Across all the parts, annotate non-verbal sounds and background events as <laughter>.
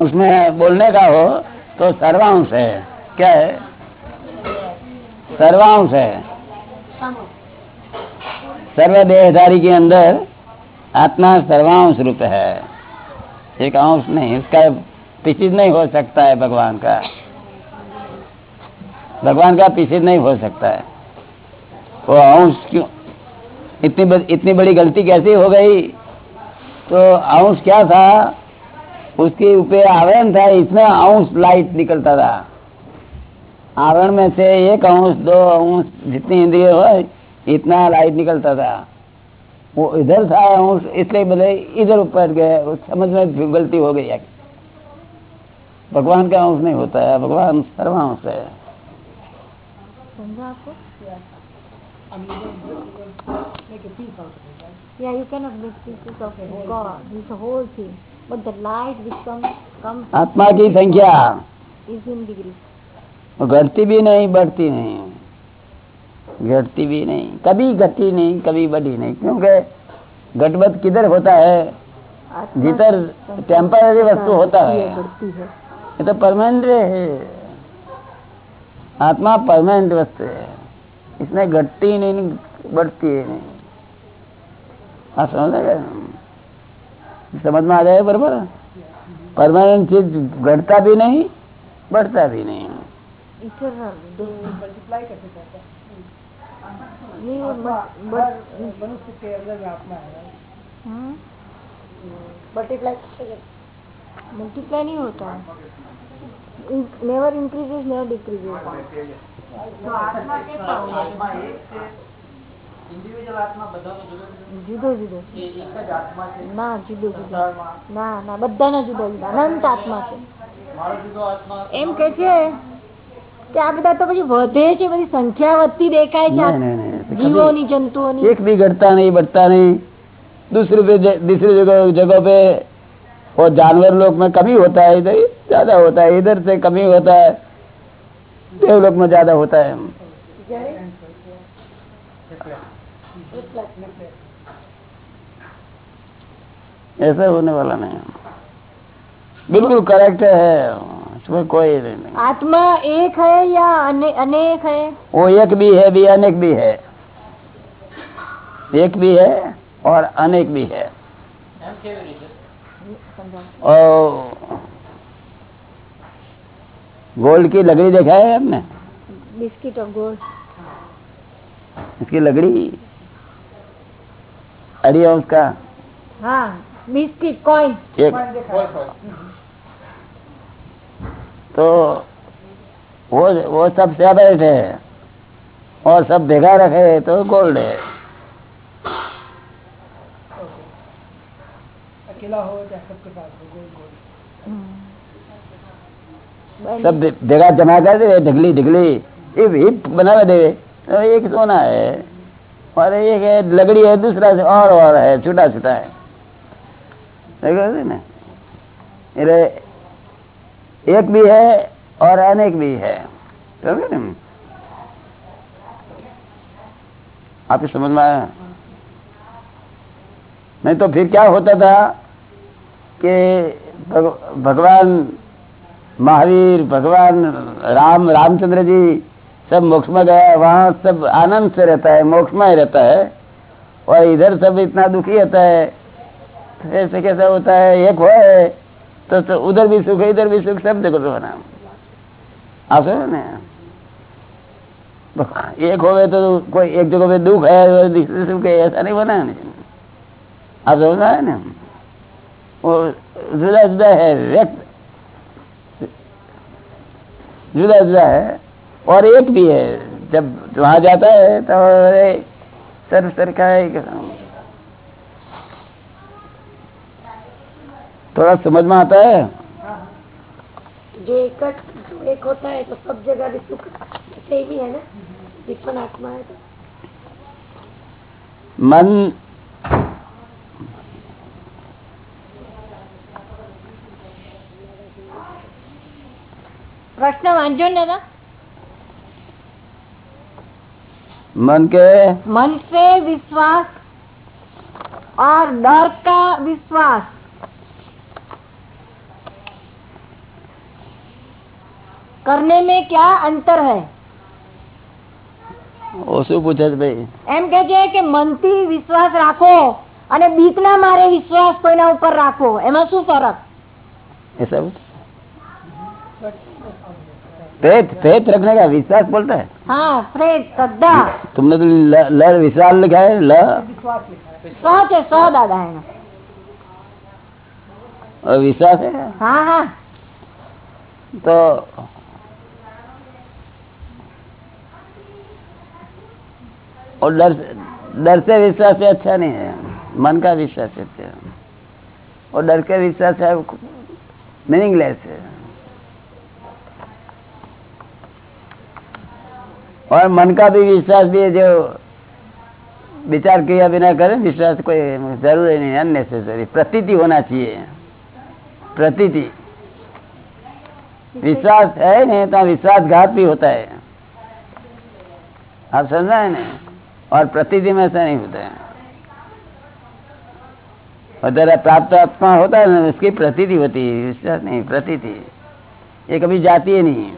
उसमें बोलने का हो तो सर्वांश है। क्या है? सर्वांश है। सर्व देहधारी के अंदर आत्मा सर्वांश रूप है। एक अंश नहीं, उसका पीछे नहीं हो सकता है भगवान का। भगवान का पीछे नहीं हो सकता है। वो अंश क्यों? इतनी इतनी बड़ी गलती कैसी हो गई? तो अंश क्या था? उसके ऊपर आवरण था इसमें अंश लाइट निकलता था आवरण में से एक अंश दो अंश जितनी इंद्रिय हो इतना लाइट निकलता था वो इधर था अंश इसलिए बोले इधर ऊपर गए समझ में गलती हो गई है भगवान का अंश नहीं होता है भगवान सर्वांश है? Yeah, you cannot make pieces of God. A whole thing. आत्मा की संख्या। घटती भी नहीं बढ़ती नहीं घटती भी नहीं। कभी घटी नहीं कभी बढ़ी नहीं। क्योंकि घटबत किधर होता है? संख्या टेम्पररी वस्तु होता है। है। ये तो परमानेंट है। आत्मा परमानेंट वस्तु है। इसमें घटती नहीं बढ़ती है नहीं। आप समझ गए समझ में आ जाए बराबर परमानेंट चीज घटता भी नहीं बढ़ता भी नहीं Eternal. तो मल्टीप्लाई कैसे करता है नहीं वो आत्मा मत- हर मत- मनुष्य के अंदर में आत्मा है right? हम्म, मल्टीप्लाई multiply नहीं होता है नेवर इंक्रीजेस नेवर डिक्रीजेस જુદો જુદો ના જુદો જુદો ના ના બધાના જુદા જુદા અનંત આત્મા છે એમ કે છે કે આ બધા તો પછી વધે છે બધી સંખ્યા વધતી દેખાય છે नहीं, नहीं, नहीं, ऐसे જીવોની જંતુઓની एक भी घटता नहीं बढ़ता नहीं दूसरे पे दूसरी जगह जगह पे वो जानवर लोग में कमी होता है इधर ज्यादा होता है इधर से कमी होता है देवलोक में ज्यादा होता है ऐसा होने वाला नहीं बिल्कुल करेक्ट है। उसमें कोई नहीं आत्मा एक है या अने, अनेक है? वो एक भी है भी अनेक भी है। एक भी है और अनेक भी है। और गोल्ड की लकड़ी देखा है आपने? बिस्किट और गोल्ड। इसकी लकड़ी? अरे उसका हाँ। बिस्किट कॉइन तो वो वो सब सेपरेट है और सब भेगा रखे है तो गोल्ड है। अकेला हो चाहे सबके साथ हो गोल गोल सब भेगा जमा कर दे ढगली ढगली। बनावा दे तो एक सोना है। और एक है लकड़ी है दूसरा से और और है छोटा छोटा है। एक भी है और अनेक भी है। समझे आपको समझ में आया नहीं तो फिर क्या होता था कि भग, भगवान महावीर भगवान राम रामचंद्र जी सब मोक्ष में गया वहाँ सब आनंद से रहता है मोक्ष में ही रहता है और इधर सब इतना दुखी होता है तो ऐसे कैसा होता है? एक हो है, तो, तो उधर भी सुख है इधर भी सुख सब देखो तो ना आप समझो ना एक हो गए तो कोई एक जगह पे दुख है और दूसरे सुख है ऐसा नहीं बना है आप समझ है ना? वो जुदा जुदा है व्यक्त। जुदा जुदा है और एक भी है। जब वहाँ जाता है तो सर सर का है कि थोड़ा समझ में आता है? जो एक एक होता है तो सब जगह भी सुख ऐसे ही है ना? आत्मा है तो। मन प्रश्न दादा मन के मन से विश्वास और डर का विश्वास। करने में क्या अंतर है ઓ શું પૂછે છે ભાઈ એમ કે છે કે મનથી વિશ્વાસ રાખો અને બીકના મારે વિશ્વાસ કોઈના ઉપર રાખવો એમાં શું ફરક ऐसा कुछ फेथ फेथ रखने का विश्वास बोलता है હા પ્રેત શ્રદ્ધા तुमने तो ल, ल विशाल लिखा है ल विश्वास लिखा है સ છે સ દાદા એનો और विश्वास है હા હા तो और डर डर से विश्वास से अच्छा नहीं है। मन का विश्वास है। अच्छा। और डर के विश्वास है मीनिंगलेस है। और मन का भी विश्वास भी है, जो विचार किया बिना करे, विश्वास कोई ज़रूरी नहीं अननेसेसरी प्रतीति होना चाहिए। प्रतीति। विश्वास है, नहीं तो विश्वासघात भी होता है। आप समझ रहे हैं? ना और प्रतिदिन ऐसा नहीं होता है। वगैरह प्राप्त आत्मा होता है ना उसकी प्रतीति होती है विश्वास नहीं प्रतीति। ये कभी जाती है नहीं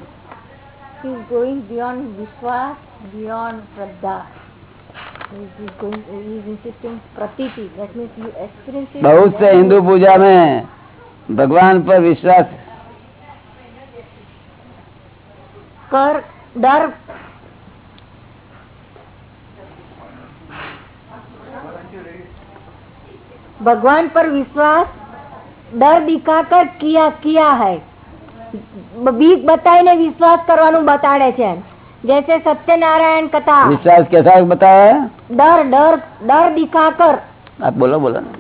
बहुत से हिंदू पूजा में भगवान पर विश्वास। कर डर भगवान पर विश्वास ડર દિખાકર કિયા કિયા હૈ બીક બતાવીને વિશ્વાસ કરવાનું બતાડે છે જૈસે સત્યનારાયણ કથા विश्वास कैसा बताया है ડર ડર ડર દિખાકર आप बोलो बोलो ना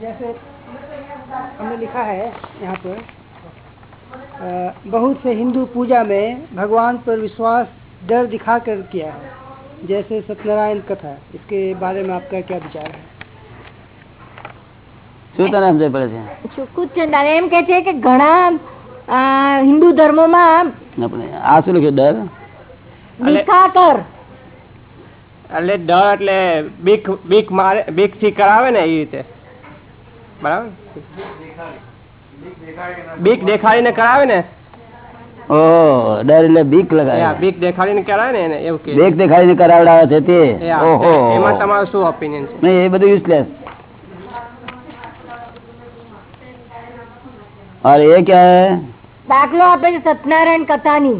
जैसे हमने लिखा है यहाँ पर अ, बहुत से हिंदू पूजा में भगवान पर विश्वास डर दिखा कर किया है जैसे सत्यनारायण कथा इसके बारे में आपका क्या विचार है શું તને સમજ પડે છે? દાદા એમ કે છે કે ઘણા હિન્દુ ધર્મોમાં આ શું લખ્યું? ડર? દિખાકર એટલે ડર એટલે બીક બીક મારે બીકથી કરાવે ને એ રીતે. બરાબર? બીક દેખાડીને કરાવે ને? ઓ ડર એટલે બીક લગાવે. બીક દેખાડીને કરાવે ને એવું કે. બેગ દેખાડીને કરાવડાવે છે તે? ઓહો. એમાં તમારું શું ઓપિનિયન છે? નહીં એ બધું યુઝલેસ और ये क्या है દાખલો આપે છે સત્યનારાયણ કથાની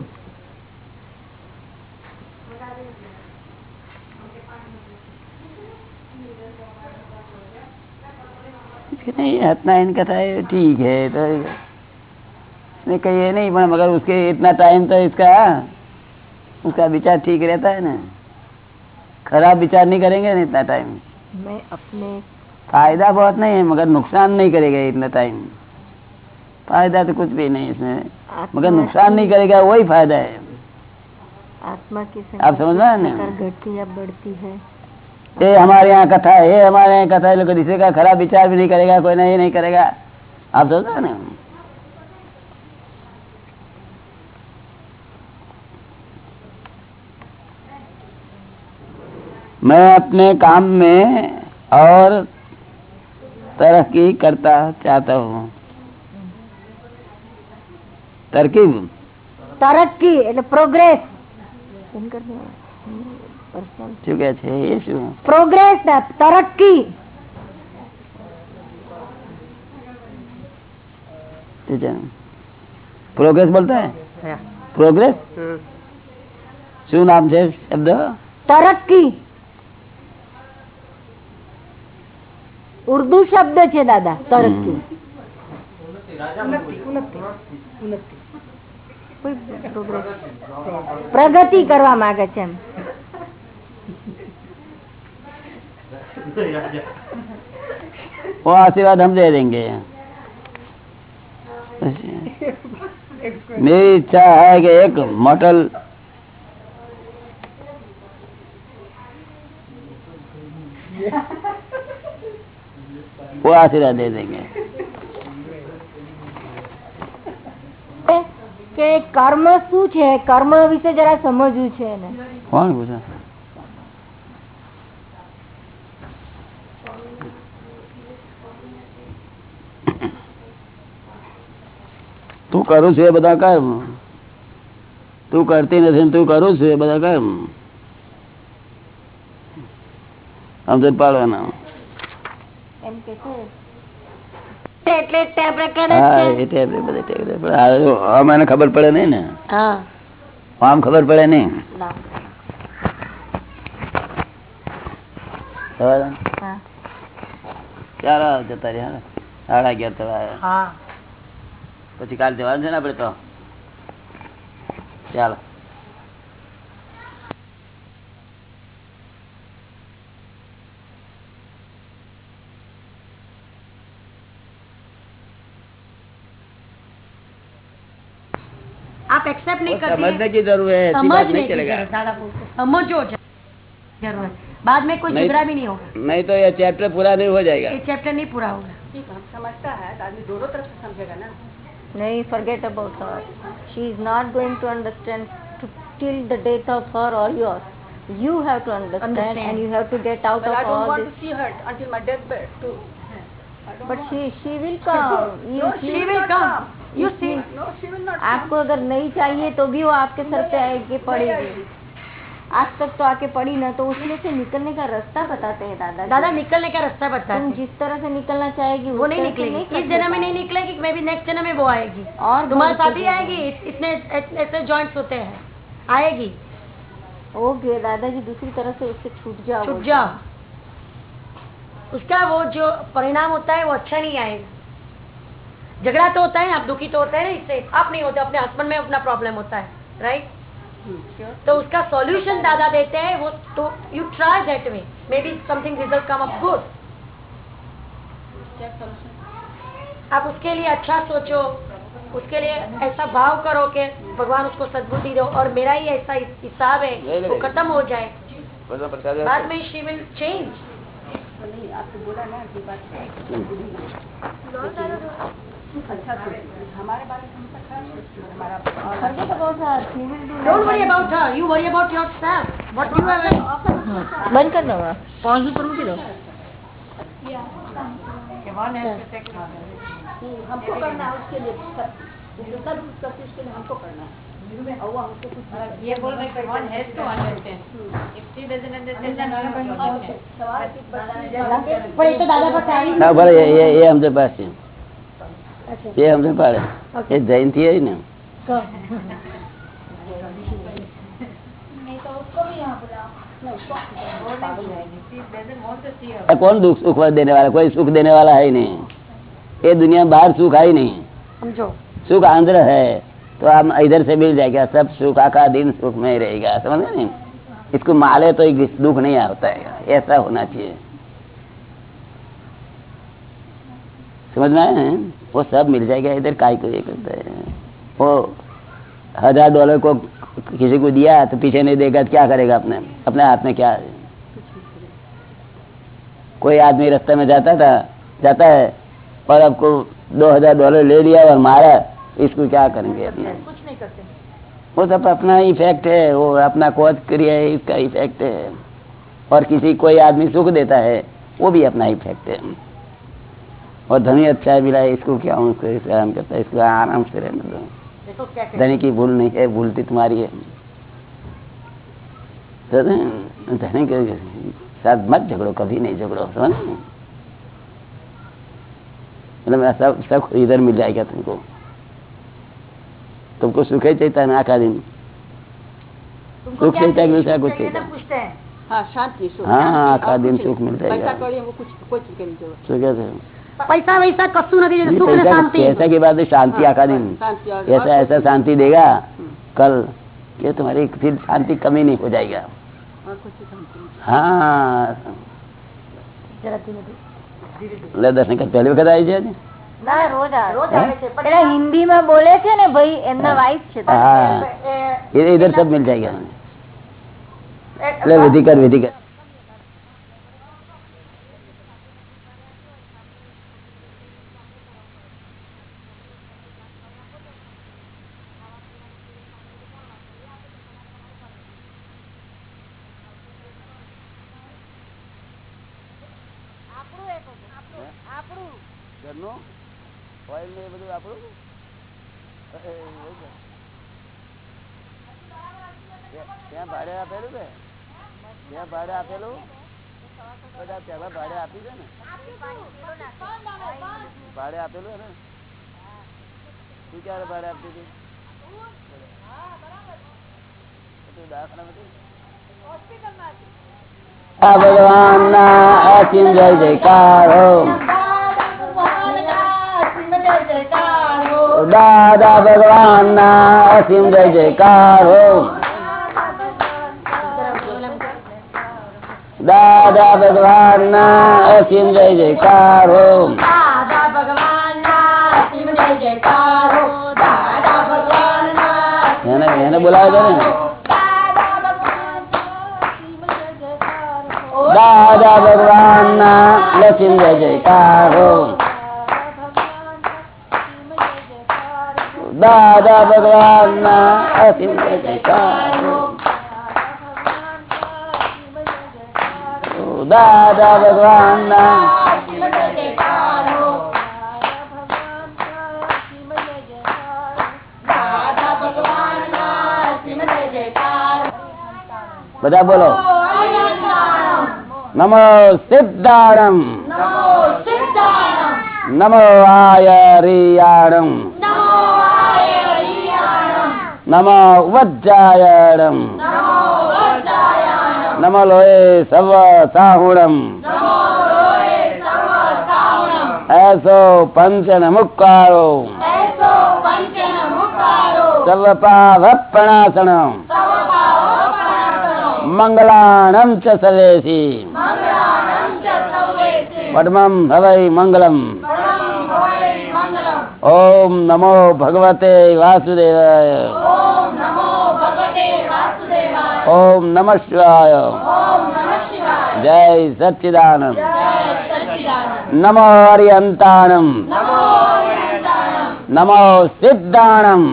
नहीं इतना इनका था ये ठीक है तो नहीं कहिए नहीं पर मगर उसके इतना टाइम तो इसका उसका विचार ठीक रहता है ना खराब विचार नहीं करेंगे ना इतना टाइम मैं अपने फायदा बहुत नहीं है मगर नुकसान नहीं करेगा इतना टाइम फ़ायदा तो कुछ भी नहीं इसमें। मगर नुकसान नहीं करेगा वही फ़ायदा है। आत्मा की आप समझ रहे हैं ना? घटती या बढ़ती है। ये हमारे यहाँ कथा है ये हमारे यहाँ कथा है लोग किसी का खराब विचार भी नहीं करेगा कोई नहीं नहीं करेगा। आप समझ रहे हैं ना? मैं अपने काम में और तरक्की करता चाहता हूँ। तरकीब તરક્કી એટલે પ્રોગ્રેસ શું કે છે એ શું પ્રોગ્રેસ તરક્કી પ્રોગ્રેસ બોલતા હે હા. પ્રોગ્રેસ હમ. શું નામ છે શબ્દ તરક્કી ઉર્દુ શબ્દ છે દાદા તરક્કી उन्नति उन्नति उन्नति કોઈ progress. પ્રગતિ કરવા માંગે છે એમ वो आशीर्वाद हम दे देंगे मेरी इच्छा है कि एक मोटल वो आशीर्वाद दे देंगे કે કર્મ શું છે? કર્મ વિશે જરા સમજવું છે તું કરું છું એ બધા કર્મ તું કરતી નથી તું કરું છું એ બધા કર્મ સમજ પાડવાના. એમ કે શું ખબર પડે નઈ ને? આમ ખબર પડે નઈ હા. ચાલો જતા રહ્યા સાડા અગિયાર થવા પછી કાલ જવાનું છે ને આપડે તો? ચાલો. आप एक्सेप्ट नहीं करती समझने की ज़रूरत है समझने की ज़रूरत, दादा समझो ज़रूरत बाद में कोई झगड़ा भी नहीं होगा नहीं तो ये चैप्टर पूरा नहीं हो जाएगा ये चैप्टर नहीं पूरा होगा समझता है तो आदमी दोनों तरफ़ से समझेगा ना नहीं forget about her she is not going to understand till the death of her or yours you have to understand, Understand. and you have to get out But of all this. I don't want this to see her until my deathbed too. but she she will come No, she, she will come you will not. आपको अगर नहीं चाहिए तो भी वो आपके sir पे आके पड़ेगी आज तक तो आके पड़ी ना तो उसमें से निकलने का रास्ता बताते हैं दादा दादा निकलने का रास्ता तुम बताते जिस तरह से निकलना चाहेगी वो नहीं निकलेगी। इस जन्म में नहीं निकलेगी मे भी नेक्स्ट जन्म में वो आएगी। और तुम्हारे साथ ही आएगी इतने ऐसे जॉइंट्स होते हैं। आएगी। ओके दादाजी दूसरी तरह से उससे छूट जाओ। छुट जाओ। उसका वो जो परिणाम होता है वो अच्छा नहीं आएगा। झगड़ा तो होता है आप दुखी तो होते हैं ना इससे। आप नहीं होते अपने हस्बैंड में अपना प्रॉब्लम होता है राइट तो उसका सॉल्यूशन दादा देते हैं वो तो you try that way maybe something result come up good आप उसके लिए अच्छा सोचो उसके लिए ऐसा भाव करो कि भगवान उसको सद्बुद्धि दो और मेरा ही ऐसा हिसाब है वो खत्म हो जाए। बाद में शी विल चेंज नहीं आपको बोला ना Forget about बंद कर दो पाँच सौ पर मुझे हमको करना है उसके लिए सब सब के लिए हमको करना है ये बोल रहे हैं। हैं has to understand if she doesn't understand then सवाल पर तो पर ये ये हमसे पास है। એ અમને પાડે એ જયંતિ આવી ને She doesn't want to see her. ये कौन दुख सुख देने वाला कोई सुख देने वाला है ही नहीं ये दुनिया में बाहर सुख है ही नहीं समझो सुख आंध्र है तो आप इधर से मिल जाएगा सब सुख आका दिन सुख में ही रहेगा समझ रहे नहीं इसको माले तो ये दुख नहीं होता है ऐसा होना चाहिए समझ में आया है? वो सब मिल जाएगा इधर काय को ये करता है? वो हज़ार डॉलर को किसी को दिया तो पीछे नहीं देगा तो क्या करेगा अपने? अपने हाथ में क्या? है कोई आदमी रास्ते में जाता था जाता है और आपको दो हज़ार डॉलर ले लिया और मारा इसको क्या करेंगे अपने? कुछ नहीं करते। वो सब अपना इफ़ेक्ट है वो अपना कोच क्रिया है इसका इफ़ेक्ट है। और किसी कोई आदमी सुख देता है वो भी अपना इफ़ेक्ट है। और धनी अच्छा मिला है इसको क्या हूँ इसको इसको आराम करता है इसको आराम से रहने दो। धनी की भूल नहीं है भूलती तुम्हारी है। तो धनी के साथ मत झगड़ो कभी नहीं झगड़ो समझ मतलब सब सब इधर मिल जाएगा तुमको। तुमको सुख ही चाहिए है ना आखा दिन सुख चाहता? दूसरा कुछ चाहिए ना पूछते हैं। हाँ शांति सुख हाँ, शांति, आखा दिन सुख मिल जाएगा। कुछ सुख पैसा वैसा कस्सू नहीं नहीं, सुख ने पैसा शांति पैसा के बाद शांति हाँ, आखा दिन शांति और- और ऐसा कुछ ऐसा शांति देगा कल कि तुम्हारी फिर शांति कमी नहीं हो जाएगा और कुछ शांति नहीं। हाँ जरा धीमे धीमे। લે દર્શન કર પહેલી વખત આવી છે આજે? ના રોજ આવે રોજ આવે છે પણ પેલા હિન્દીમાં બોલે છે ને ભાઈ એમના વાઈફ છે હા એ- इधर इधर सब मिल जाएगा એ- આ ભગવાન ના અસીમ જય જયકાર દાદા ભગવાન ના અસીમ જય જયકાર દાદા ભગવાન ના અસીમ જય જયકાર હો. એને એને બોલાવે છે ને? દાદા ભગવાન ના લક્ષ્મી જય જયકારો. દાદા ભગવાન ના અસીમ જય જયકારો. દાદા ભગવાન ના બધા જય જયકાર હો દાદા ભગવાન ના શિવ જય જયકાર બધા બોલો નમો સિદ્ધાણમ નમો આયરિયાણમ નમો વજ્જાયણમ નમો લોએ સવ સાહુણમ એસો પંચન મુક્કારો એસો સવ પાવપણાસણમ સવ મંગલાણમ ચ સૌવેસી પડમમ હવૈ મંગલમ ઓમ નમો ભગવતે વાસુદેવાય ઓમ નમ શિવાય જય સચ્ચિદાનંદ નમો હરિહંતાણમ નમો સિદ્ધાણમ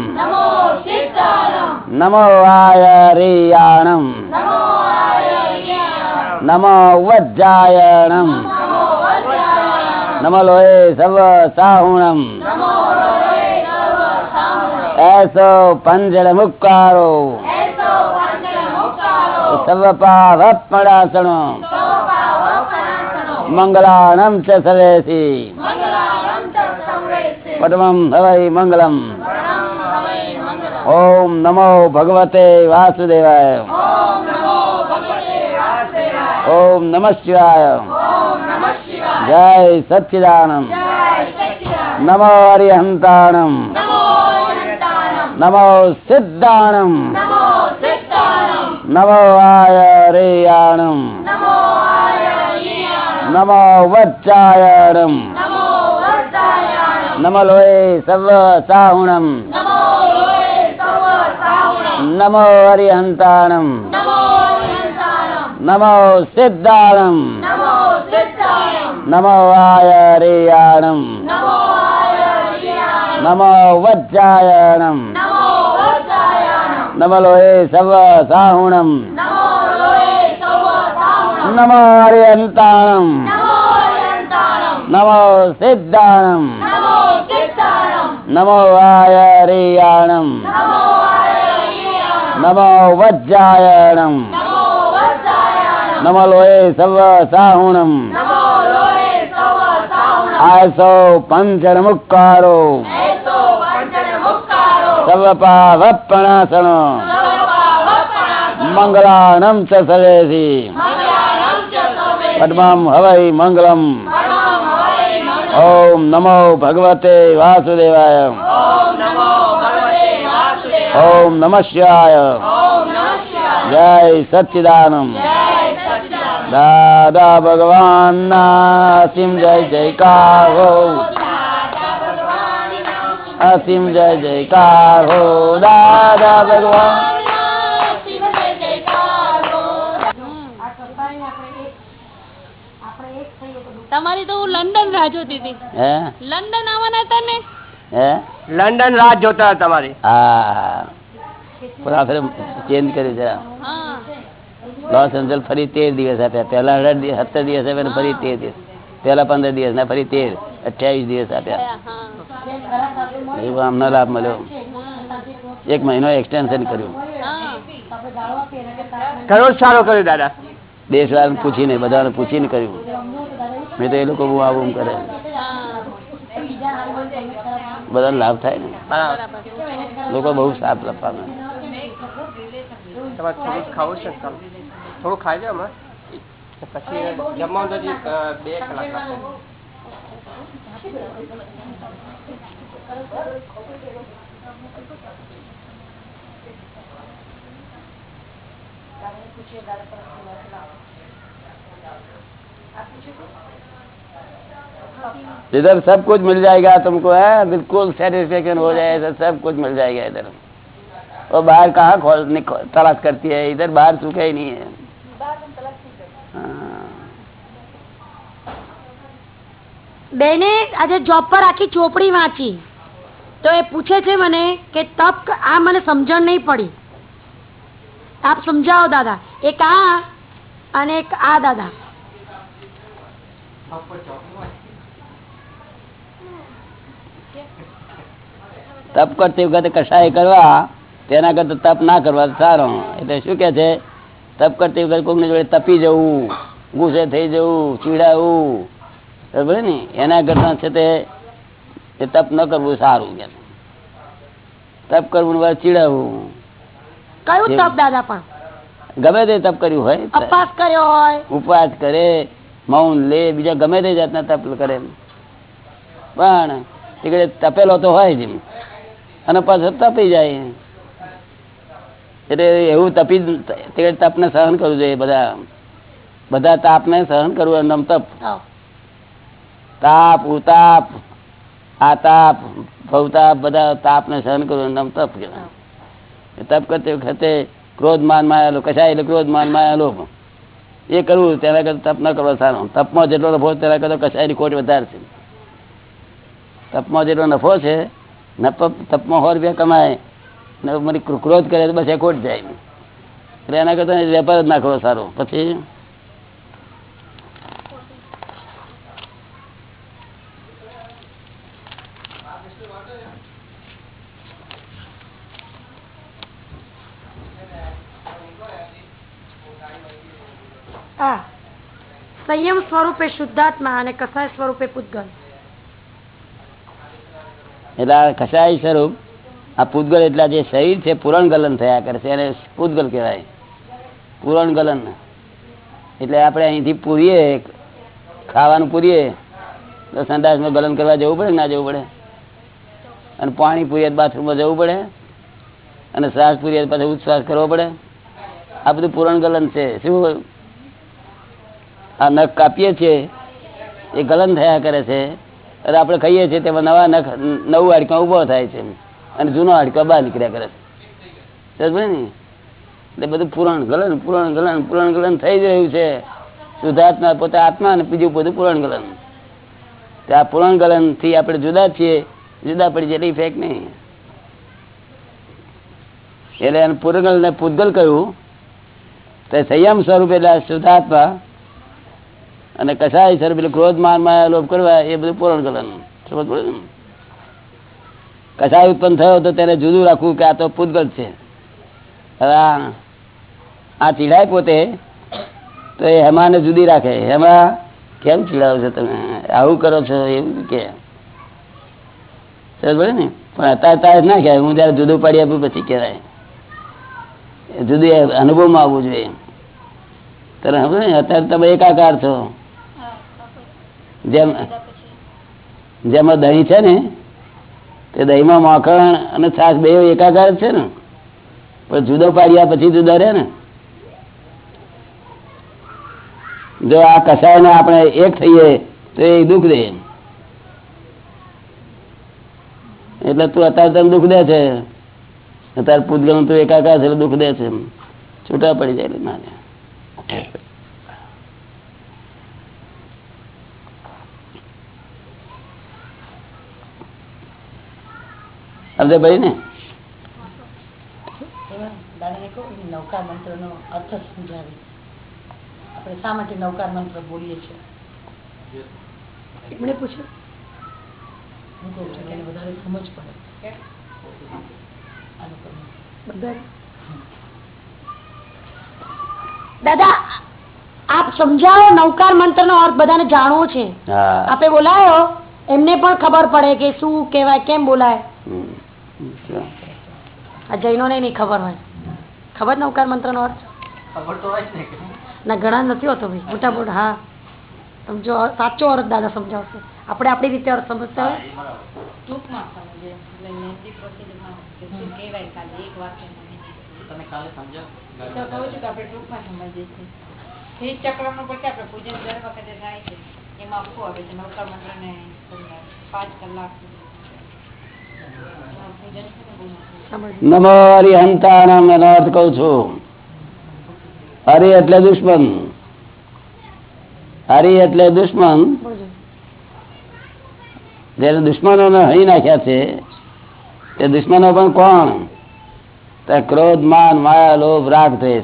નમો આયરિયાણમ નમો વજ્જાયણમ નમો લોએ સવ સાહુણમ એસો પંજર મુક્કારો સવ પાવપણાસણો સવ ચ સવેસી પડમમ હવૈ મંગલમ ઓમ નમો ભગવતે વાસુદેવાય ઓમ નમઃ શિવાય જય સચિદાનંદ નમો હરિહંતાણમ નમો સિદ્ધાણમ નમો આય રેયાણમ નમો વચ્ચાયણમ નમો સાહુણમ રોએ સર્વ નમો હરિહંતાણમ નમો નમો સિદ્ધાણમ નમો આયરિયાણમ નમો આયર્યાણમ નમો વજ્જાયણમ નમો વજ્રાયાણમ નમો લોએ સવ સાહુણમ નમો રોએ સર્વ સાવણમ નમો લોહે સવ સાહુણમ. આસો પંચર મુક્કારો. મુકારો સવ પાવપણાસણો સર્વ ચ સૌવેસી પડમમ હવૈ મંગલમ. ઓમ નમો ભગવતે વાસુદેવાય. ઓમ નમો શિવાય. જય સચ્ચિદાનંદ. દાદા ભગવાન ના અસીમ જય જયકાર હો. અસીમ જય જયકાર હો. દાદા ભગવાન. તમારી તો હું લંડન રાહ જોતી હતી. હે? લંડન આવવાના હતા ને? હે? લંડન રાહ જોતા હતા તમારી. હા પણ આ ચેન્જ કરી દે હા. લોસ એન્જલ ફરી તેર દિવસ આપ્યા. પહેલા અઢાર દિવસ સત્તર દિવસ આપ્યા ને ફરી તેર દિવસ. પહેલા પંદર દિવસ ને ફરી તેર અઠ્યાવીસ દિવસ આપ્યા. એવું આમનો લાભ મળ્યો. એક મહિનો એક્સટેન્શન કર્યું. હા સારો કર્યો દાદા? દેશવાળાને પૂછીને બધાને પૂછીને કર્યું. મેં તો એ લોકો બહુ આવું કરે. બધાને લાભ થાય ને. લોકો બહુ સાફ લખવાના તમારે થોડું ખાવું છે ને ચાલો થોડું ખાઈ લો હમણાં પછી જમવાનું તો હજી, અ, બે કલાક લાગશે इधर सब कुछ मिल जाएगा तुमको है बिल्कुल सेटिस्फेक्शन हो जाएगा सब कुछ मिल जाएगा इधर और बाहर कहाँ खोल निक- तलाश करती है इधर बाहर सूखा ही नहीं है हाँ। બેને આજે જોબ પર આખી ચોપડી વાંચી તો એ પૂછે છે મને કે તપ ક- આ મને સમજણ નહીં પડી આપ સમજાવો દાદા એક આ અને એક આ દાદા તપ કરતી વખતે કશાય કરવા તેના કરતા તપ ના કરવા સારો. એટલે શું કે છે? તપ કરતી વખત કોઈની જોડે તપી જવું ગુસ્સે થઈ જવું ચીડાવું. બરાબર ને? એના કરતા છે તે તપ ન કરવું સારું કે. તપ કરવું ને ચીડાવવું કયું તપ દાદા પણ? ગમે તે તપ કર્યું હોય. ઉપવાસ કર્યો હોય. ઉપવાસ કરે મૌન લે બીજા ગમે તે જાતના તપ કરે. પણ તપેલો તો હોય જ અને પાછો તપી જાય. એટલે એવું તપી તે તપને સહન કરવું જોઈએ બધા. બધા તાપને સહન કરવું નમ તપ. તાપ ઉતાપ આ તાપ ભવતાપ બધા તાપને સહન કરવું નમ તપ તપ કરતી વખતે ક્રોધ માન માયા લોભ કશાય એટલે ક્રોધ માન માયા એ કરવું તેના કરતા તપ ન કરવો સારો. તપમાં જેટલો નફો તેના કરતા કશાયની ખોટ વધારે છે. તપમાં જેટલો નફો છે નફ તપમાં સો રૂપિયા કમાય. ને મારી ક્રોધ કરે તો બસ ખોટ જાય. એટલે એના કરતા વેપાર જ નાખવો સારો. પછી? સંયમ સ્વરૂપે શુદ્ધાત્મા અને કસાય સ્વરૂપે પૂતગલ. એટલે કસાય સ્વરૂપ આ પૂતગલ એટલા જે શરીર છે પુરણ ગલન થયા કરે એને પૂતગલ કહેવાય. પુરણ ગલન એટલે આપણે અહીંથી પૂરીએ, ખાવાનું પૂરીએ. તો સંદાસમાં ગલન કરવા જવું પડે ના જવું પડે? અને પાણી પૂરીએ બાથરૂમમાં જવું પડે. અને શ્વાસ પૂરીએ પાછળ પાછો ઉચ્છ્વાસ કરવો પડે. આ બધું પુરણ ગલન છે. શું આ નખ કાપીએ છીએ. એ ગલન થયા કરે છે. અને આપણે ખાઈએ છીએ, તેમાં નવા નખ, નવું હાડકા ઊભો થાય છે અને જૂનો હાડકા બહાર નીકળ્યા કરે છે. ને? એટલે બધું પુરાણ ગલન પુરાણ ગલન પુરાણ ગલન થઈ જ રહ્યું છે. શુદ્ધાત્મા પોતે આત્મા અને બીજું બધું પુરાણ ગલન. આ પુરાણ ગલન આપણે જુદા છીએ, જુદા પડી જાય, એટલે ઇફેક્ટ નહીં. એટલે એને પુરગલ ને પૂતગલ કહ્યું. તો સંયમ સ્વરૂપ એટલે શુદ્ધાત્મા અને કસાય સ્વરૂપ એટલે ક્રોધ માન માયા, લોભ કરવા એ બધું પુરાણ ગલન. સમજ પડે કસાય ઉત્પન્ન થયો તો તેને જુદું રાખવું કે આ તો પૂતગલ છે. હવે આ ચીડાય પોતે તો એ હેમાને જુદી રાખે. હેમા કેમ ચીડાવો છો તમે? આવું કરો છો એવું કે. પડે ને? પણ અત્યારે તારે ના કહેવાય. હું જયારે જુદું પાડી આપું પછી કહેવાય. જુદી અનુભવમાં આવવું જોઈએ. તને સમજો ને? અત્યારે તમે એકાકાર છો. જેમ જેમાં દહીં છે ને તે દહીંમાં માખણ અને છાશ બે એકાકાર છે ને. પણ જુદો પાડ્યા પછી જુદા રહે ને. જો આ કસાયને આપણે એક થઈએ તો એ દુઃખ દે. એટલે તું અત્યારે તને દુઃખ દે છે? અત્યારે પૂતગલ તું એકાકાર છે એટલે દુઃખ દે છે છૂટા પડી જાય એટલે સમજે ભાઈ ને દાદાને કહું કે અર્થ સમજાવી આપણે શા માટે નૌકાર મંત્ર બોલીએ છીએ? એમણે પૂછ્યું. હું કહું છું કે વધારે સમજ પડે. બધા દાદા આપ સમજાવો નવકાર મંત્ર નો અર્થ બધાને જાણવો છે. હા. આપે બોલાયો? એમને પણ ખબર પડે કે શું કેવાય કેમ બોલાય? આ જૈનો ને નહીં ખબર હોય. ખબર ને ઉકાર મંત્ર નો અર્થ? ખબર તો હોય ને ના ઘણા નથી હોતો ભાઈ. મોટા મોટા હા. સમજો સાચો અર્થ દાદા સમજાવશે. આપણે આપણી રીતે અર્થ સમજતા હોય. ટૂંકમાં સમજે. એક આપણે પૂજન દર વખતે થાય છે. એમાં આખું આવે છે. નૌકા મંત્રને સમજાવે. પાંચ કલાક દુશ્મન. હરિ એટલે દુશ્મન. જેને દુશ્મનો હઈ નાખ્યા છે, તે દુશ્મનો પણ કોણ? ક્રોધ, માન, માયા, લોભ, રાગ, દ્વેષ.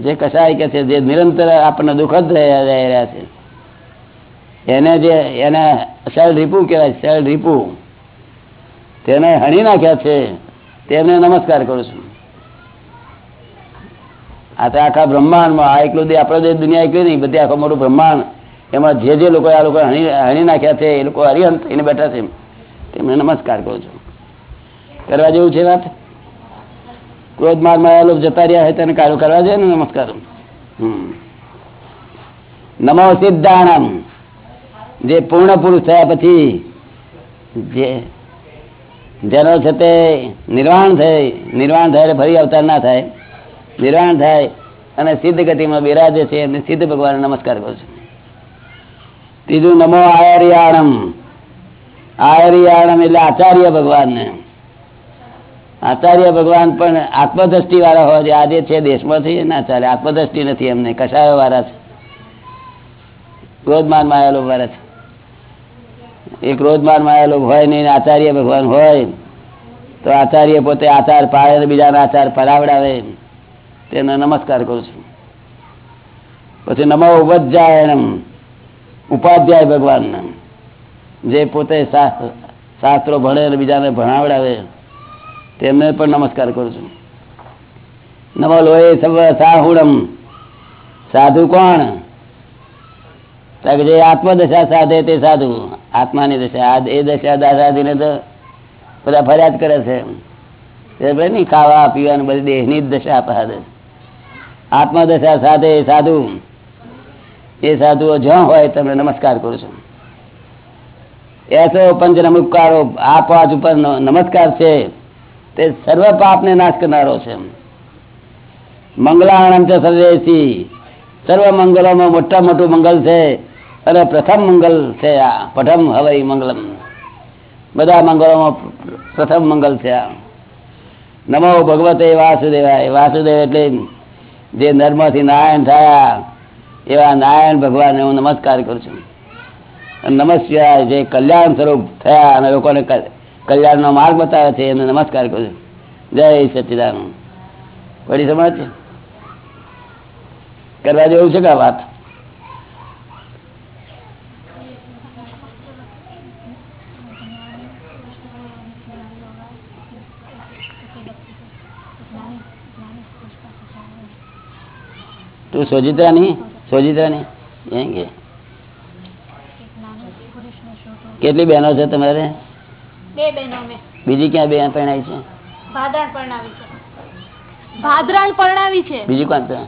જે કસાય કે છે, જે નિરંતર આપણને દુઃખ જ રહ્યા રહી રહ્યા છે. એને જે, એને સેલ રીપુ કહેવાય સેલ રીપુ. તેને હણી નાખ્યા છે. તેમને નમસ્કાર કરું છું. આ તો આખા બ્રહ્માંડમાં, આ એકલું દે, આપણે દુનિયા એકલી નહીં, બધી આખો મોટું બ્રહ્માંડ. એમાં જે જે લોકો આ લોકો હણી હણી નાખ્યા છે, એ લોકો હરિહંત થઈને બેઠા છે તેમને નમસ્કાર કરું છું. કરવા જેવું છે વાત? ક્રોધ મારમાં લોકો જતા રહ્યા હોય તેને કાર્ય કરવા જોઈએ ને નમસ્કાર. નમો સિદ્ધાણમ. જે પૂર્ણ પુરુષ થયા પછી જે જેનો છે તે નિર્વાણ થાય નિર્વાણ થાય એટલે ફરી અવતાર ના થાય. નિર્વાણ થાય અને સિદ્ધ ગતિમાં બિરાજે છે એમને સિદ્ધ ભગવાન નમસ્કાર કરું છું. ત્રીજું, નમો આયરિયાણમ. આયરિયાણમ એટલે આચાર્ય ભગવાનને. આચાર્ય ભગવાન પણ આત્મદ્રષ્ટિ વાળા હોય છે. આજે છે દેશમાંથી ના ચાલે આત્મદ્રષ્ટિ નથી એમને. કશાયો વાળા છે. ક્રોધમાન માયેલો વાળા છે. એ ક્રોધમાન માયેલો હોય નહીં આચાર્ય ભગવાન હોય, તો આચાર્ય પોતે આચાર પાડે બીજાના આચાર પરાવડાવે તેને નમસ્કાર કરું છું. પછી નમો ઉપજ્જાયણમ ઉપાધ્યાય ભગવાન જે પોતે શાસ્ત્રો ભણે અને બીજાને ભણાવડાવે, તેમને પણ નમસ્કાર કરું છું. નમો લોહે સાહુડમ, સાધુ કોણ? કે જે આત્મદશા સાધે તે સાધુ. આત્માની દશા. આ એ દશા દાદાજીને તો બધા ફરિયાદ કરે છે. નહીં, ખાવા, પીવાનું બધી દેહની જ દશા આપે આત્મદશા સાધે એ સાધુ, એ સાધુઓ જ્યાં હોય તમને નમસ્કાર કરું છું. એસો પંચ નમસ્કારો આ પાંચ ઉપર નમસ્કાર છે. તે સર્વ પાપને નાશ કરનારો છે. મંગલાણમ છે સર્વેસી સર્વ મંગલોમાં મોટા મોટું મંગલ છે. અને પ્રથમ મંગલ છે આ. હવઈ મંગલમ. બધા મંગળોમાં પ્રથમ મંગલ આ. નમો ભગવતે વાસુદેવાય. વાસુદેવ એટલે જે નર્મથી નારાયણ થયા, એવા નારાયણ ભગવાનને હું નમસ્કાર કરું છું. નમસ્કાર, જે કલ્યાણ સ્વરૂપ થયા અને લોકોને કલ્યાણનો માર્ગ બતાવે છે, એને નમસ્કાર કરું છું. જય સચિદાનંદ. પડી સમજ છે કરવા જેવું છે કે વાત? તું સોજિત્રા નહીં સોજિત્રા નહીં. કે. કેટલી બહેનો છે તમારે? બે બહેનો મેં બીજી ક્યાં બેન પરણાવી છે? ભાદરણ પરણાવી છે. બીજી કોણ છે?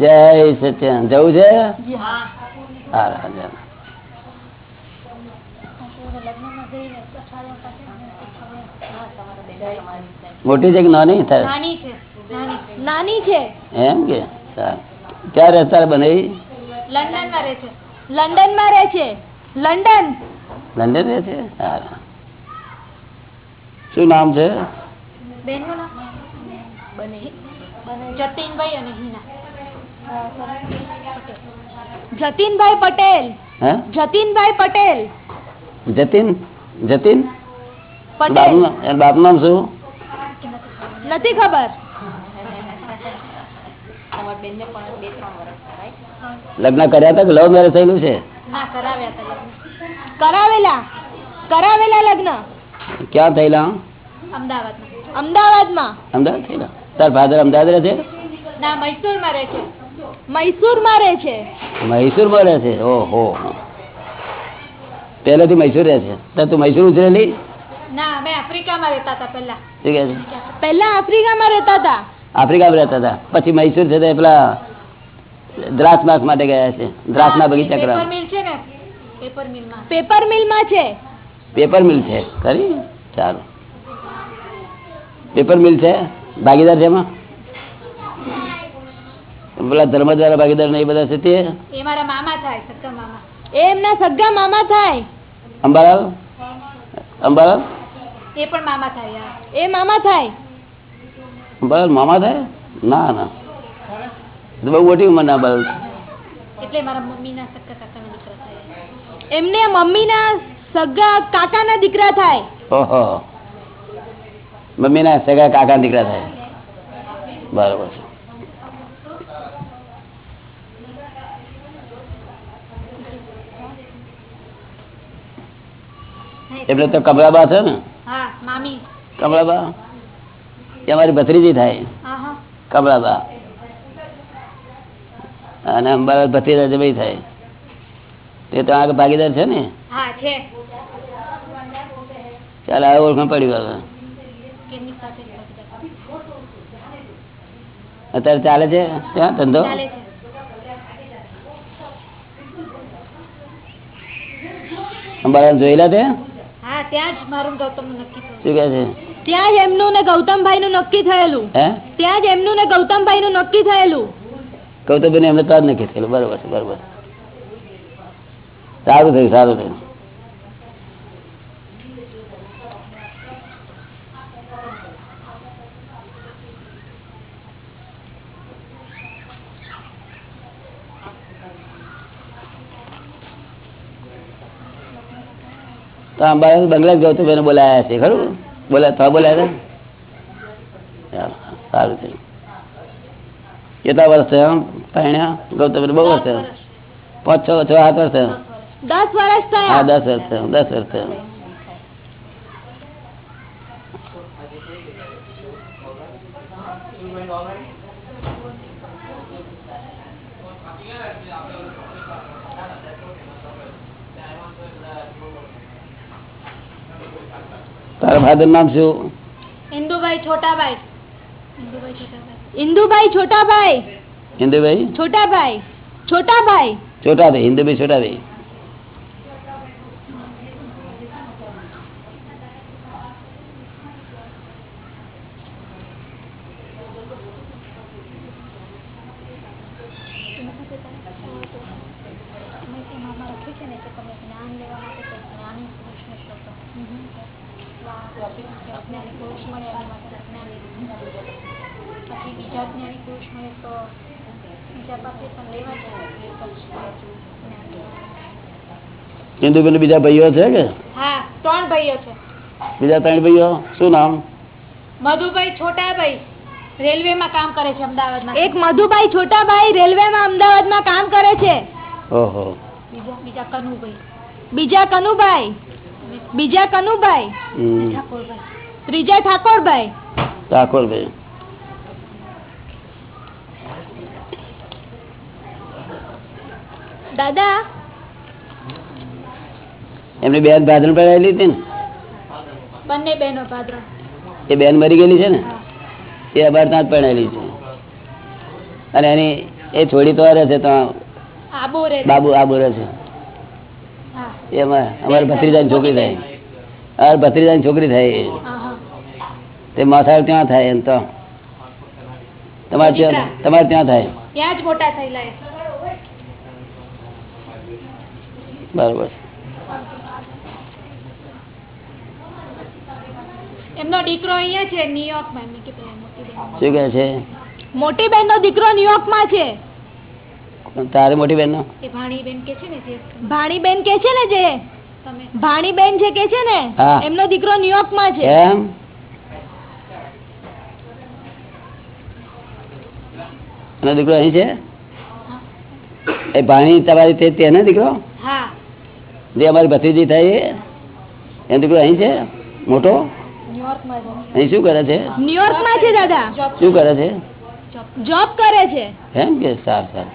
જય સત્યન જવું છે? મોટી છે કે નાની? નાની છે. એમ કે? ક્યારે અત્યારે બને લંડનમાં રહે છે. લંડનમાં રહે છે. લંડન. લંડન રહે છે? શું નામ છે? બેનનું નામ? જતીનભાઈ અને હિના. જતીનભાઈ પટેલ. હે? જતીનભાઈ પટેલ. જતીન? જતીન? પટેલ. બાપ નામ- એના બાપનું નામ શું? નથી ખબર. બેનને પણ બે ત્રણ વર્ષ થાય લગ્ન કર્યા હતા કે લવ મેરેજ થયેલું છે? કરાવેલા. કરાવેલા લગ્ન. ક્યાં થયેલા? અમદાવાદમાં. અમદાવાદમાં. અમદાવાદ થયેલા? તાર ફાધર અમદાવાદ રહે છે? ના મૈસૂરમાં રહે છે. મૈસૂરમાં રહે છે. મૈસૂરમાં રહે છે? ઓહો. પહેલેથી મૈસૂર રહે છે? તો તું મૈસૂર ઉછરેલી આફ્રિકામાં રહેતા હતા પહેલા. શું કહે છે? પહેલા આફ્રિકામાં રહેતા હતા. આફ્રિકામાં રહેતા હતા. પછી મૈસૂર છે પેલા દ્રાક્ષ માટે ગયા છે. દ્રાક્ષના બગીચા પેપર કરવા. છે પેપર મિલમાં. છે. પેપર મિલ છે. ખરી સારું પેપર મિલ છે? ભાગીદાર છે એમાં? પેલા ધર્મ દ્વારા ભાગીદાર ને બધા છે? તે એમના સગા મામા થાય. અંબાલાલ? અંબાલાલ? એ પણ મામા થાય એ મામા થાય. અંબાલાલ મામા થાય? ના ના. બહુ મોટી ઉંમર ના અંબાલાલ. એટલે મારા મમ્મીના કાકા કાકાના દીકરા થાય. એમને મમ્મીના સગા કાકાના દીકરા થાય. ઓહો. મમ્મીના સગા કાકા દીકરા થાય. બરોબર છે. એટલે તો કમળાબા છે ને? કમળાબા? એ અમારી ભત્રીજી થાય. કમળાબા. અને અંબાલાલ ભત્રીજા જમાઈ થાય. તે તો આગળ ભાગીદાર છે ને? ચાલ આ ઓળખાણ પડી હવે કેમની સાથે જ ભાગીદાર. અત્યારે ચાલે છે? ત્યાં ધંધો? અંબાલાલ જોયેલા તે? હા ત્યાં જ મારું ગૌતમ નક્કી શું કહે છે? ત્યાં જ એમનું ને ગૌતમભાઈ નું નક્કી થયેલું. હે? ત્યાં જ એમનું ને ગૌતમભાઈ નું નક્કી થયેલું. કૌતુકભાઈ એમને તો જ નક્કી થયેલું. બરોબર છે બરોબર સારું થયું સારું થયું. તો અંબાલાલ બંગલા જ એને બોલાયા છે ખરું? બોલા તો બોલાયા હતા સારું છે. કેટલા વર્ષ થયા પહેણ્યા ગૌતમ બહુ વર્ષ થયા. પાંચ છ છ સાત વર્ષ થયા. દસ વર્ષ હા થયા દસ વર્ષ થયા દસ વર્ષ થયા. તારા ફાધર નામ શું? ઇન્દુભાઈ છોટાભાઈ. ઇન્દુભાઈ છોટાભાઈ. ઇન્દુભાઈ છોટાભાઈ. છોટાભાઈ. છોટાભાઈ. ઇન્દુભાઈ હિન્દુભાઈ છોટાભાઈ. બીજા જ્ઞાની મળે તો બીજા પાસે પણ લેવા જાય હિન્દુભાઈ બીજા ભાઈઓ છે કે હા ત્રણ ભાઈઓ છે બીજા ત્રણ ભાઈઓ શું નામ મધુભાઈ છોટાભાઈ રેલવેમાં કામ કરે છે અમદાવાદમાં. એક મધુભાઈ છોટાભાઈ રેલવેમાં અમદાવાદમાં કામ કરે છે. ઓહો. બીજા બીજા કનુભાઈ. બીજા કનુભાઈ. બીજા કનુભાઈ. ત્રીજા ઠાકોરભાઈ. ઠાકોરભાઈ. દાદા. એમની બેન ભાદરણ પડાયેલી હતી ને? બંને બહેનો ભાદરણ. એ બેન મરી ગયેલી છે ને? એ અમારે ત્યાં જ પડાયેલી છે. અને એની એ છોડી તો રહે છે તો બાબુ આબુ રહે છે. એમાં અમારે ભત્રીજાની છોકરી થાય. અમારે ભત્રીજાની છોકરી થાય તે માથાળ ત્યાં થાય એમ તો. તમારે ત્યાં તમારે ત્યાં થાય. ત્યાં જ મોટા થયેલા એ બરોબર. એમનો દીકરો અહીંયા છે ન્યુયોર્કમાં એમને કે શું કહે છે? મોટી બેન નો દીકરો ન્યુયોર્કમાં છે. તારે મોટી બેન નો ભાણી બેન કે છે ને જે? ભાણીબેન કે છે ને જે? ભાણીબેન જે કે છે ને એમનો દીકરો ન્યુયોર્કમાં છે. એમ? એનો દીકરો અહીં છે? એ ભાણી તમારી તે તેને દીકરો? હા જે અમારી ભત્રીજી થાય એ? એનો દીકરો અહીં છે? મોટો? અહીં શું કરે છે? ન્યુયોર્કમાં છે દાદા. શું કરે છે? જોબ કરે છે. એમ કે સારું સારું.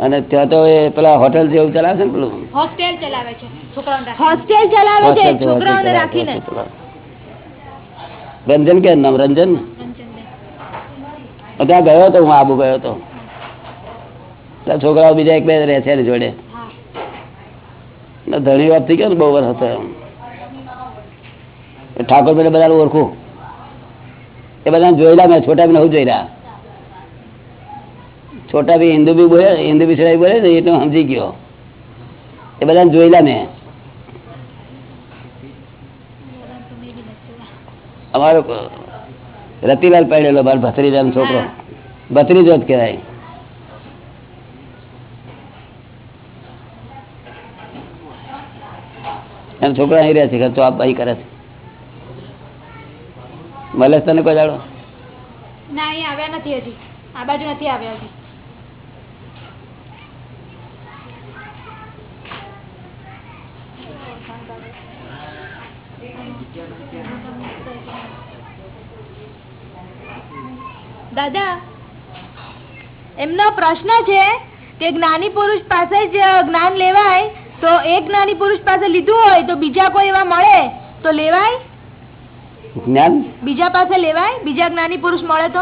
અને ત્યાં તો એ પેલા હોટેલ જેવું ચલાવે છે ને પેલું? હોસ્ટેલ ચલાવે છે. છોકરાઓને હોસ્ટેલ ચલાવે છે છોકરાઓને રાખીને. રંજન કે નામ? રંજન? ત્યાં ગયો હતો હું આબુ ગયો હતો ત્યાં છોકરાઓ બીજા એક બે રહે છે એની જોડે. ધણી વાત થઈ ગયો ને બહુ વર્ષ હતો એમ એ ઠાકોર ભાઈ બધા ઓળખું એ બધા જોયેલા મેં છોટા બી નવું જોયેલા છોટા બી હિન્દુ બી બોલે હિન્દુ બી સિવાય બોલે ને એટલે હું સમજી ગયો એ બધા જોયેલા મેં અમારો રતિલાલ પડેલો મારો ભત્રીજાનો છોકરો ભત્રીજો જ કહેવાય એમ છોકરા અહીં રહે છે ખર્ચો આપ અહીં કરે છે. મળે તને કોઈ દાડો? દાદા, એમનો પ્રશ્ન છે કે જ્ઞાની પુરુષ પાસે જ જ્ઞાન લેવાય તો એક જ્ઞાની પુરુષ પાસે લીધું હોય તો બીજા કોઈ એવા મળે? તો લેવાય? જ્ઞાન? બીજા પાસે લેવાય? બીજા જ્ઞાની પુરુષ મળે તો?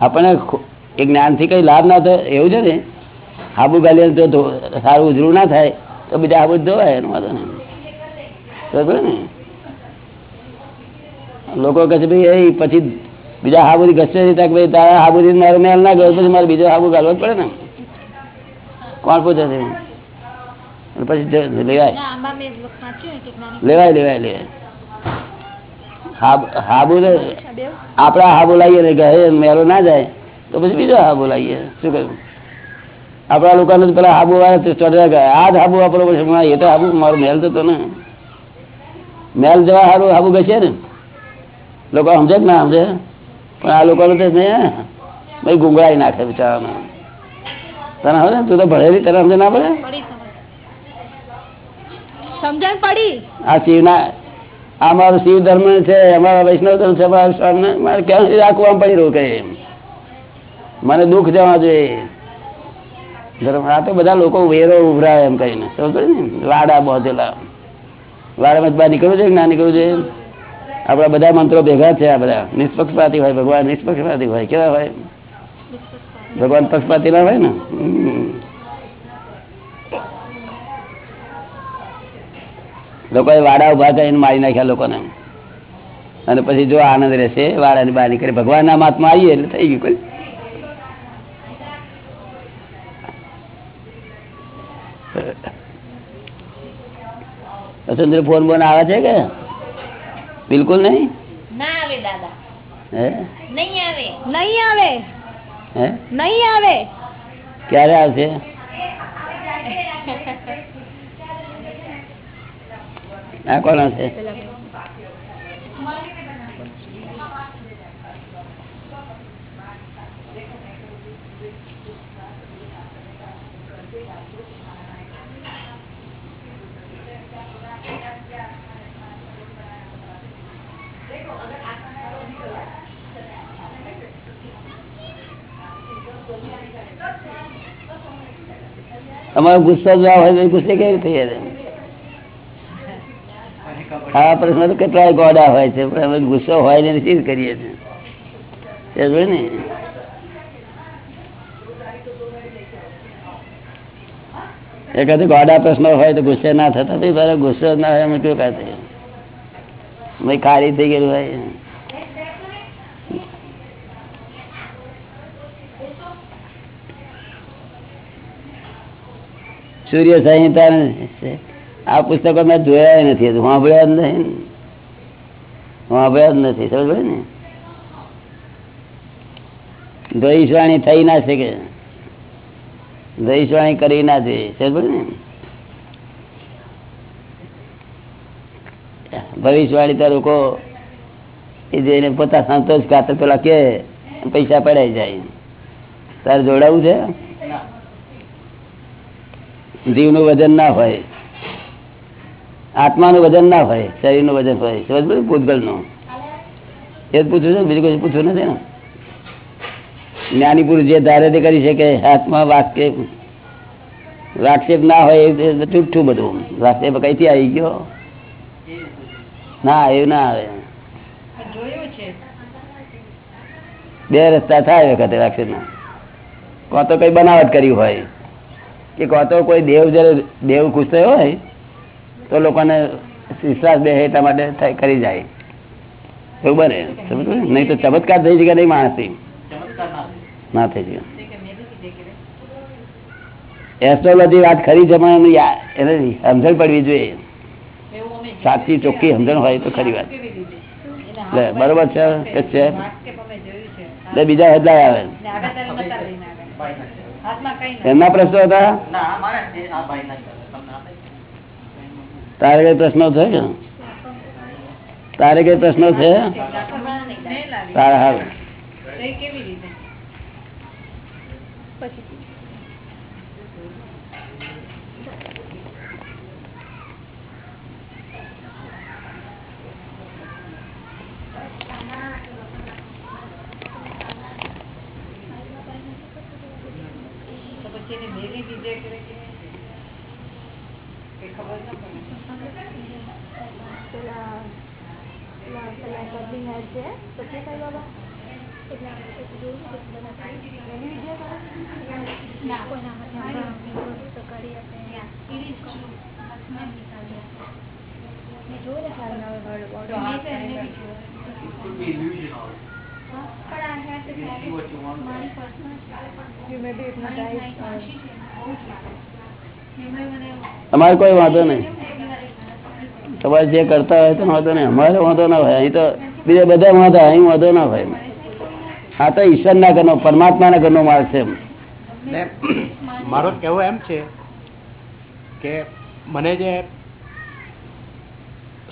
આપણને ખો- એ જ્ઞાનથી કઈ લાભ ના થાય એવું છે ને? હાબુ ગાલી તો સારું ઉજરું ના થાય તો બીજા હાબુ જ ધોવાય એનો વાંધો નહીં. બરાબર ને? લોકો કહે છે ભાઈ એ પછી બીજા હાબુથી ત્યાં કે ભાઈ તારા હાબુથી મારો મેલ ના ગયો પછી મારે બીજો હાબુ ગાલવો જ પડે ને? કોણ પૂછે છે? પછી લેવાય. કે લેવાય લેવાય લેવાય. હાબ હાબુ લાવીએ ને ઘરે મેળો ના જાય તો પછી બીજો હાબુ લાવીએ. શું કહ્યું આપણા લોકોને તો પેલા હાબુ વાળા તો ચોટલા ગયા. આ જ હાબુ વાપરવો પછી એ તો હાબુ મારો મેલ તો ને. મેલ જવા સારું હાબુ બેસે ને. લોકો સમજે કે ના સમજે? પણ આ ને ભાઈ ગુંગળાઈ નાખે બિચારાને. તને હવે તું તો ભણેલી તને સમજે ના પડે? સમજણ પડી? આ શિવના આ મારું શિવ ધર્મ છે, અમારા વૈષ્ણવ ધર્મ છે મારા સ્વામી મારે ક્યાં સુધી પડી રહ્યું કઈ મને દુઃખ જવા જોઈએ ધર્મ આ તો બધા લોકો વેરો ઉભરાય એમ કહીને સમજો ને? લાડા બોધેલા. લાડામાં બહાર નીકળવું જોઈએ ના નીકળવું જોઈએ? આપણા બધા મંત્રો ભેગા છે આ બધા. નિષ્પક્ષપાતી હોય, ભગવાન નિષ્પક્ષપાતી હોય, કેવા હોય? ભગવાન પક્ષપાતી ના હોય ને હમ. લોકોએ વાડા ઊભા કરીને મારી નાખ્યા લોકોને. અને પછી જો આનંદ રહેશે વાડાની બહાર નીકળે. ભગવાનના માતમાં આવીએ એટલે થઈ ગયું કોઈ. ફોન બોન આવે છે કે? બિલકુલ નહીં? ના આવે દાદા. હે? નહીં આવે. નહીં આવે. હે? નહીં આવે. ક્યારે આવશે? <laughs> આ કોણ છે? તમારો ગુસ્સો જવા હોય ગુસ્સે કેવી થઈ જાય આ પ્રશ્ન તો કેટલાય ગોડા હોય છે, પણ અમે ગુસ્સો હોય ને શી કરીએ છીએ. ને? એકાદ ગોડા પ્રશ્ન હોય તો ગુસ્સે ના થતા ભાઈ બરાબર ગુસ્સો ના હોય, અમે શું કાતે ભાઈ ખારી થઈ ગયેલું હોય. સૂર્ય સંહિતા આ પુસ્તકો મેં જોયા નથી સાંભળ્યા જ નહીં. સાંભળ્યા જ નથી સમજ ને? દ્વૈષવાણી થઈ ના શકે. દ્વૈષવાણી કરી ના જોઈએ સમજ ને? ભવિષ્યવાણી તો લોકો એ જઈને પોતા સંતોષ ખાતર પેલા કે પૈસા પડાઈ જાય. તારે જોડાવું છે? જીવનું વજન ના હોય. આત્માનું વજન ના હોય, શરીરનું વજન હોય, સમજ પડી? ભૂતગલનું એ જ પૂછવું છે, બીજું કોઈ પૂછવું નથી ને. જ્ઞાની પુરુષ જે ધારે તે કરી શકે, હાથમાં વાક્ય વાક્ષેપ ના હોય એ જૂઠું બધું. વાક્ષેપ કઈથી આવી ગયો? ના, એવું ના આવે. બે રસ્તા થાય વખતે વાક્ષેપના કાં તો કઈ બનાવટ કરી હોય, કે કાં તો કોઈ દેવ જયારે, દેવ ખુશ થયો હોય તો લોકોને વિશ્વાસ બે એટલા માટે કરી જાય. એવું બને સમજ નહીં તો ચમત્કાર થઈ શકે નહીં માણસથી. ના થઈ કે એસ્ટ્રોલોજી વાત ખરી છે પણ એની યા- એને સમજણ પડવી જોઈએ. સાચી ચોખ્ખી સમજણ હોય તો ખરી વાત. બરોબર છે કે છે? એટલે બીજા હેદલા આવે. એમના પ્રશ્નો હતા? તારે કઈ પ્રશ્નો છે તારે કઈ પ્રશ્નો છે? તારા હાલ તો એ કેવી રીતે તો પછી એને મેલી દીધે કે કે કઈ ખબર ન પડે પેલા પેલા પેલા સબલિંગ હેડ છે પછી કઈ બાબા એની વીડિયો તો હાથ એને બી અમારે કોઈ વાંધો નહીં. તમારે જે કરતા હોય તો વાંધો નહીં. અમારે વાંધો ના હોય. અહીં તો બીજા બધા વાંધો અહીં વાંધો ના હોય આ તો ઈશ્વરના ઘરનો પરમાત્માના ઘરનો માર્ગ છે મારો કેવો એમ છે કે મને જે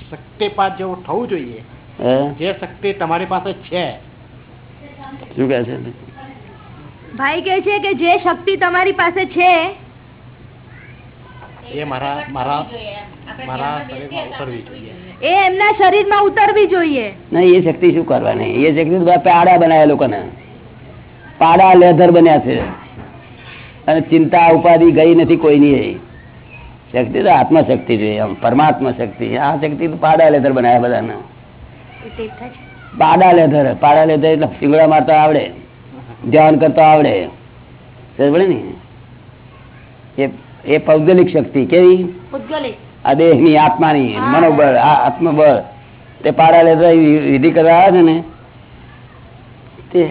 શક્તિપાત જેવું થવું જોઈએ જે શક્તિ તમારી પાસે છે. શું કહે છે? ભાઈ કે છે કે જે શક્તિ તમારી પાસે છે એ મારા મારા મારા શરીરમાં ઉતરવી જોઈએ. એ એમના શરીરમાં ઉતરવી જોઈએ. નહીં એ શક્તિ શું કરવાની? એ શક્તિ પાડા બનાવ્યા લોકોને. પાડા લેધર બન્યા છે. અને ચિંતા ઉપાધિ ગઈ નથી કોઈની શક્તિ તો આત્મશક્તિ જોઈએ આમ પરમાત્મા શક્તિ આ શક્તિ તો પાડા લેધર બનાવ્યા બધાને. પાડા લેધર પાડા લેધર એટલે શિંગડા મારતા આવડે ધ્યાન કરતા આવડે. સમજ ને? એ એ પૌગલિક શક્તિ કેવી? આ દેહની આત્માની મનોબળ આ આત્મબળ તે પારા લેતા વિધિ કરવા આવે છે ને? તે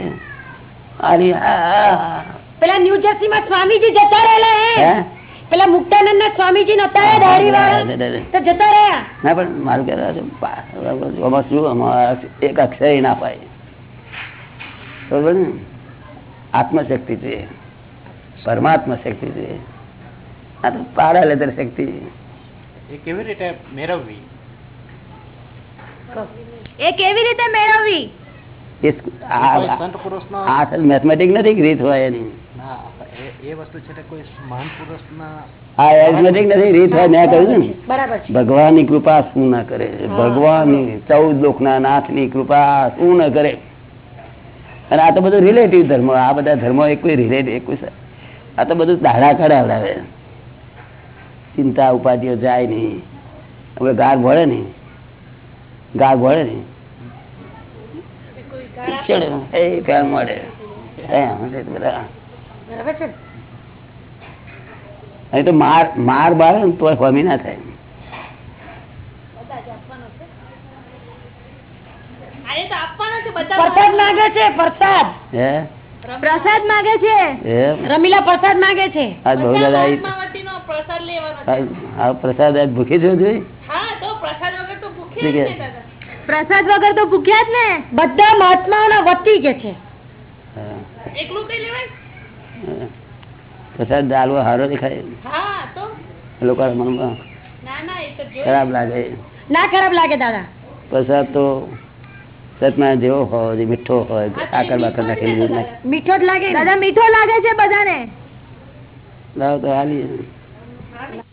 પેલા ન્યુ જર્સી માં સ્વામીજી જતા રહેલા પેલા મુક્તાનંદ ના સ્વામીજી નતા જતા રહ્યા. ના પણ મારું આમાં શું એક અક્ષર ના પાય બરોબર ને? આત્મશક્તિ છે. પરમાત્મા શક્તિ છે. આ તો પાડા લેતર શક્તિ એ કેવી રીતે મેળવવી એ કેવી રીતે મેથમેટિક નથી રીત હોય એની ના એ- એ વસ્તુ છે તે કોઈ મહાન પુરુષના આ એરિથમેટિક નથી રીત હોય મેં કહ્યું છે ને બરાબર છે ભગવાનની કૃપા શું ના કરે ભગવાનની ચૌદ લોકના નાથની કૃપા શું ના કરે અને આ તો બધું રિલેટિવ ધર્મ આ બધા ધર્મો એક કોઈ રિલેટિવ આ તો બધું દાડા કડાવડાવે ચિંતા ઉપાધિઓ જાય નહીં. હવે ગાર ભળે નહીં. ગાર ભળે તો માર માર બાળે ને તો હમી ના થાય. પ્રસાદ માગે છે પ્રસાદ. હે? પ્રસાદ માગે છે. રમીલા પ્રસાદ માંગે છે. પ્રસાદ લેવાનો આ- આ પ્રસાદ આજ ભૂખી થયો જોઈ પ્રસાદ વગર તો ભૂખ્યા જ દાદા. પ્રસાદ વગર તો ભૂખ્યા જ ને? બધા મહાત્માઓના વતી કે છે. હા. એકલું કઈ લેવાય? હા. પ્રસાદ દાલવો સારો દેખાય. લોકો ખરાબ લાગે. ના ખરાબ લાગે દાદા. પ્રસાદ તો સતમાં જેવો હોય મીઠો હોય આકર બાકર નાખેલી મીઠો જ લાગે. દાદા. મીઠો લાગે છે બધાને? લાવ તો હાલી. Gracias.